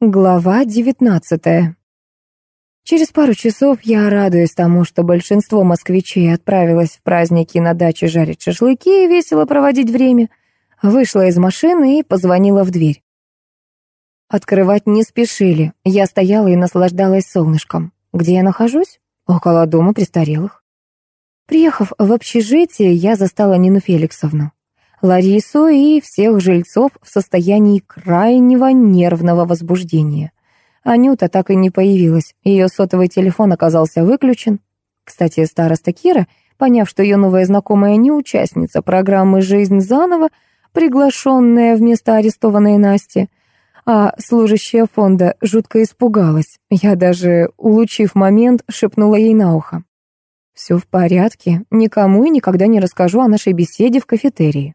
Глава девятнадцатая. Через пару часов я радуюсь тому, что большинство москвичей отправилось в праздники на даче жарить шашлыки и весело проводить время. Вышла из машины и позвонила в дверь. Открывать не спешили. Я стояла и наслаждалась солнышком. Где я нахожусь? Около дома престарелых. Приехав в общежитие, я застала Нину Феликсовну. Ларису и всех жильцов в состоянии крайнего нервного возбуждения. Анюта так и не появилась, ее сотовый телефон оказался выключен. Кстати, староста Кира, поняв, что ее новая знакомая не участница программы «Жизнь заново», приглашенная вместо арестованной Насти, а служащая фонда жутко испугалась. Я даже, улучив момент, шепнула ей на ухо. «Все в порядке, никому и никогда не расскажу о нашей беседе в кафетерии».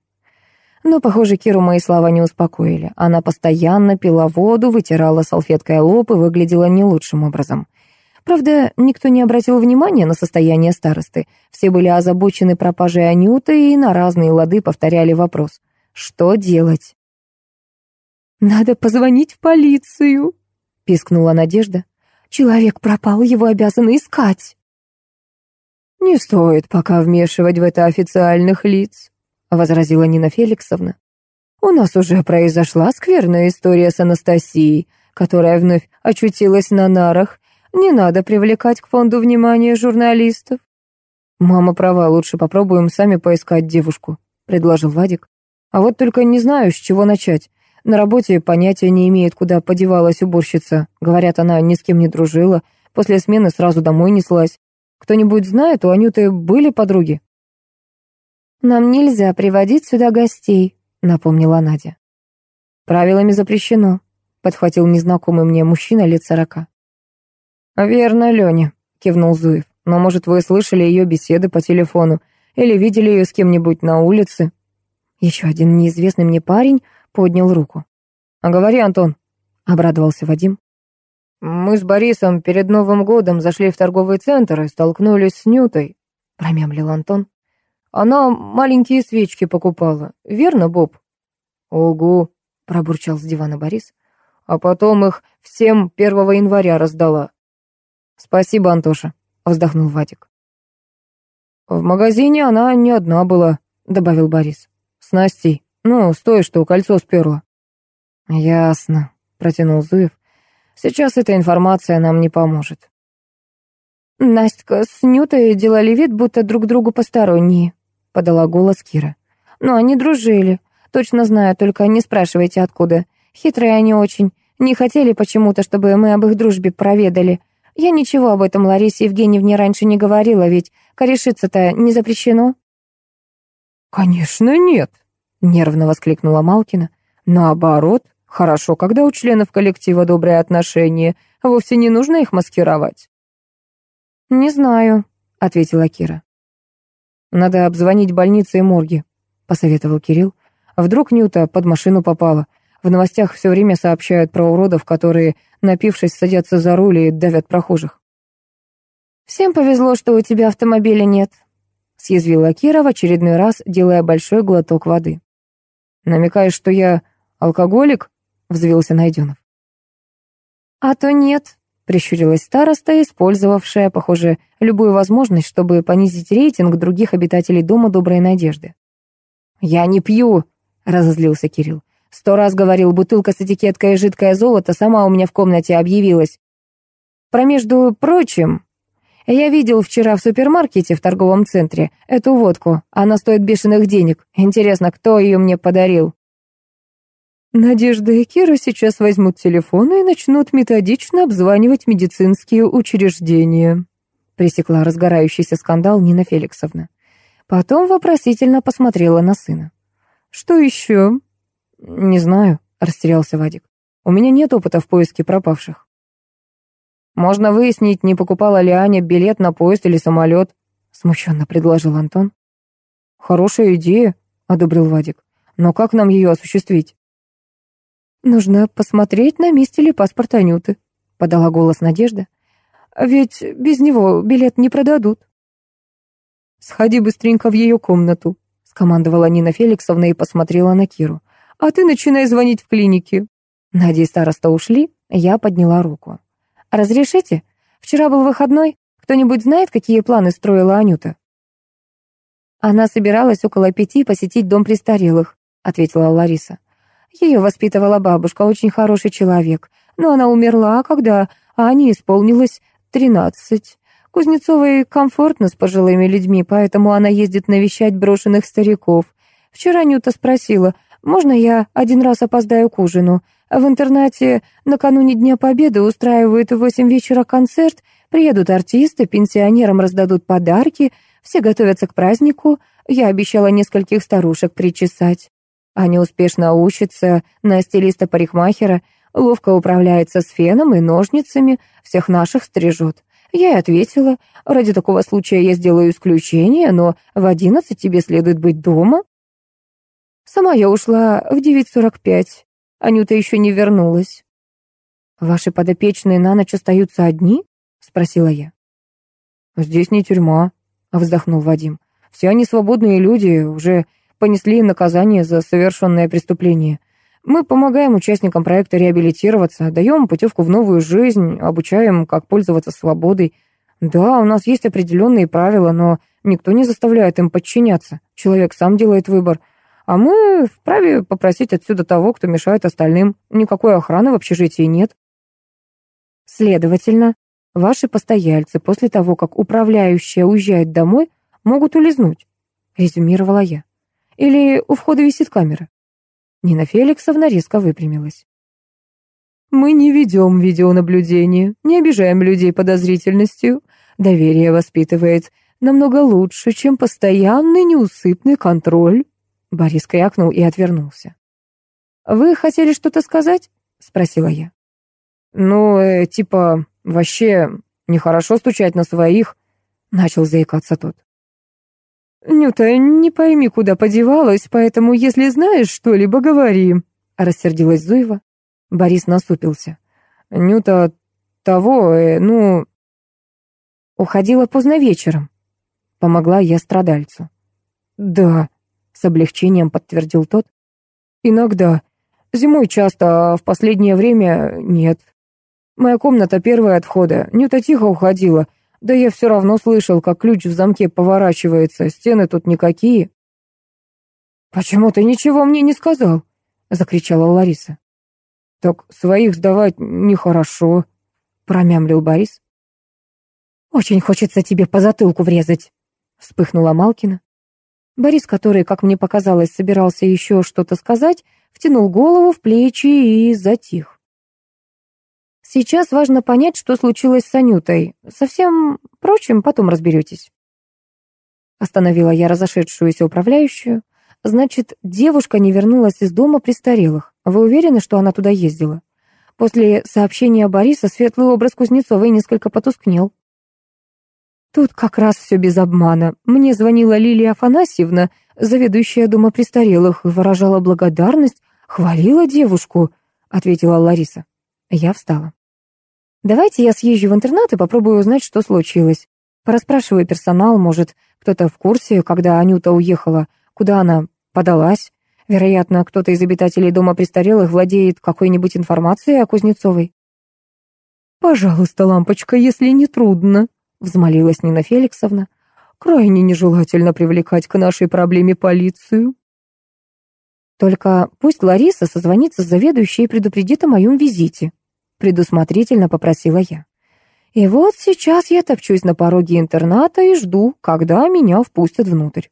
Но, похоже, Киру мои слова не успокоили. Она постоянно пила воду, вытирала салфеткой лоб и выглядела не лучшим образом. Правда, никто не обратил внимания на состояние старосты. Все были озабочены пропажей Анюты и на разные лады повторяли вопрос. Что делать? «Надо позвонить в полицию», — пискнула Надежда. «Человек пропал, его обязаны искать». «Не стоит пока вмешивать в это официальных лиц», возразила Нина Феликсовна. «У нас уже произошла скверная история с Анастасией, которая вновь очутилась на нарах. Не надо привлекать к фонду внимание журналистов». «Мама права, лучше попробуем сами поискать девушку», — предложил Вадик. «А вот только не знаю, с чего начать. На работе понятия не имеет, куда подевалась уборщица. Говорят, она ни с кем не дружила. После смены сразу домой неслась. Кто-нибудь знает, у Анюты были подруги?» «Нам нельзя приводить сюда гостей», — напомнила Надя. «Правилами запрещено», — подхватил незнакомый мне мужчина лет сорока. «Верно, Леня», — кивнул Зуев. «Но, может, вы слышали ее беседы по телефону или видели ее с кем-нибудь на улице?» Еще один неизвестный мне парень поднял руку. «А говори, Антон», — обрадовался Вадим. «Мы с Борисом перед Новым годом зашли в торговый центр и столкнулись с Нютой», — промямлил Антон. Она маленькие свечки покупала. Верно, Боб? Ого, пробурчал с дивана Борис. А потом их всем 1 января раздала. Спасибо, Антоша, вздохнул Вадик. В магазине она не одна была, добавил Борис. С Настей. Ну, с той, что кольцо сперла. Ясно, протянул Зуев. Сейчас эта информация нам не поможет. Настя с Нютой делали вид, будто друг другу посторонние, — подала голос Кира. «Но они дружили. Точно знаю, только не спрашивайте, откуда. Хитрые они очень. Не хотели почему-то, чтобы мы об их дружбе проведали. Я ничего об этом Ларисе Евгеньевне раньше не говорила, ведь корешиться-то не запрещено». «Конечно нет», — нервно воскликнула Малкина. «Наоборот, хорошо, когда у членов коллектива добрые отношения. Вовсе не нужно их маскировать». «Не знаю», — ответила Кира. «Надо обзвонить больницы и морги», — посоветовал Кирилл. «Вдруг Нюта под машину попала. В новостях все время сообщают про уродов, которые, напившись, садятся за руль и давят прохожих». «Всем повезло, что у тебя автомобиля нет», — съязвила Кира в очередной раз, делая большой глоток воды. «Намекаешь, что я алкоголик?» — взвился Найденов. «А то нет», — прищурилась староста, использовавшая, похоже, любую возможность, чтобы понизить рейтинг других обитателей дома Доброй Надежды. «Я не пью», — разозлился Кирилл. «Сто раз говорил, бутылка с этикеткой «жидкое золото» сама у меня в комнате объявилась. Про между прочим, я видел вчера в супермаркете в торговом центре эту водку. Она стоит бешеных денег. Интересно, кто ее мне подарил?» Надежда и Кира сейчас возьмут телефоны и начнут методично обзванивать медицинские учреждения. Пресекла разгорающийся скандал Нина Феликсовна. Потом вопросительно посмотрела на сына. «Что еще?» «Не знаю», — растерялся Вадик. «У меня нет опыта в поиске пропавших». «Можно выяснить, не покупала ли Аня билет на поезд или самолет», — смущенно предложил Антон. «Хорошая идея», — одобрил Вадик. «Но как нам ее осуществить?» «Нужно посмотреть, на месте ли паспорт Анюты», — подала голос Надежда. «Ведь без него билет не продадут». «Сходи быстренько в ее комнату», — скомандовала Нина Феликсовна и посмотрела на Киру. «А ты начинай звонить в клинике». Надя и староста ушли, Я подняла руку. «Разрешите? Вчера был выходной. Кто-нибудь знает, какие планы строила Анюта?» «Она собиралась около пяти посетить дом престарелых», — ответила Лариса. «Ее воспитывала бабушка, очень хороший человек. Но она умерла, когда Ане исполнилось тринадцать. Кузнецовой комфортно с пожилыми людьми, поэтому она ездит навещать брошенных стариков. Вчера Нюта спросила, можно я один раз опоздаю к ужину? В интернате накануне Дня Победы устраивают в восемь вечера концерт, приедут артисты, пенсионерам раздадут подарки, все готовятся к празднику. Я обещала нескольких старушек причесать. Аня успешно учится на стилиста-парикмахера, ловко управляется с феном и ножницами, всех наших стрижет. Я и ответила, ради такого случая я сделаю исключение, но в одиннадцать тебе следует быть дома. Сама я ушла в 9.45. Анюта еще не вернулась. «Ваши подопечные на ночь остаются одни?» — спросила я. «Здесь не тюрьма», — вздохнул Вадим. «Все они свободные люди, уже понесли наказание за совершенное преступление. Мы помогаем участникам проекта реабилитироваться, даем путевку в новую жизнь, обучаем, как пользоваться свободой. Да, у нас есть определенные правила, но никто не заставляет им подчиняться. Человек сам делает выбор — а мы вправе попросить отсюда того, кто мешает остальным. Никакой охраны в общежитии нет. Следовательно, ваши постояльцы после того, как управляющая уезжает домой, могут улизнуть, резюмировала я. Или у входа висит камера. Нина Феликсовна резко выпрямилась. Мы не ведем видеонаблюдение, не обижаем людей подозрительностью. Доверие воспитывает намного лучше, чем постоянный неусыпный контроль. Борис крякнул и отвернулся. «Вы хотели что-то сказать?» — спросила я. «Ну, э, типа, вообще нехорошо стучать на своих», — начал заикаться тот. «Нюта, не пойми, куда подевалась, поэтому, если знаешь что-либо, говори», — рассердилась Зуева. Борис насупился. «Нюта того, э, ну...» «Уходила поздно вечером», — помогла я страдальцу. «Да», с облегчением подтвердил тот. Иногда. Зимой часто, а в последнее время нет. Моя комната первая от входа. Нюта тихо уходила. Да я все равно слышал, как ключ в замке поворачивается. Стены тут никакие. «Почему ты ничего мне не сказал?» — закричала Лариса. «Так своих сдавать нехорошо», — промямлил Борис. «Очень хочется тебе по затылку врезать», — вспыхнула Малкина. Борис, который, как мне показалось, собирался еще что-то сказать, втянул голову в плечи и затих. Сейчас важно понять, что случилось с Анютой. Совсем прочим потом разберетесь. Остановила я разошедшуюся управляющую. Значит, девушка не вернулась из дома престарелых. Вы уверены, что она туда ездила? После сообщения Бориса светлый образ Кузнецовой несколько потускнел. Тут как раз все без обмана. Мне звонила Лилия Афанасьевна, заведующая дома престарелых, выражала благодарность, хвалила девушку, ответила Лариса. Я встала. Давайте я съезжу в интернат и попробую узнать, что случилось. Порасспрашиваю персонал, может, кто-то в курсе, когда Анюта уехала, куда она подалась. Вероятно, кто-то из обитателей дома престарелых владеет какой-нибудь информацией о Кузнецовой. «Пожалуйста, лампочка, если не трудно», взмолилась Нина Феликсовна. «Крайне нежелательно привлекать к нашей проблеме полицию». «Только пусть Лариса созвонится с заведующей и предупредит о моем визите», предусмотрительно попросила я. И вот сейчас я топчусь на пороге интерната и жду, когда меня впустят внутрь.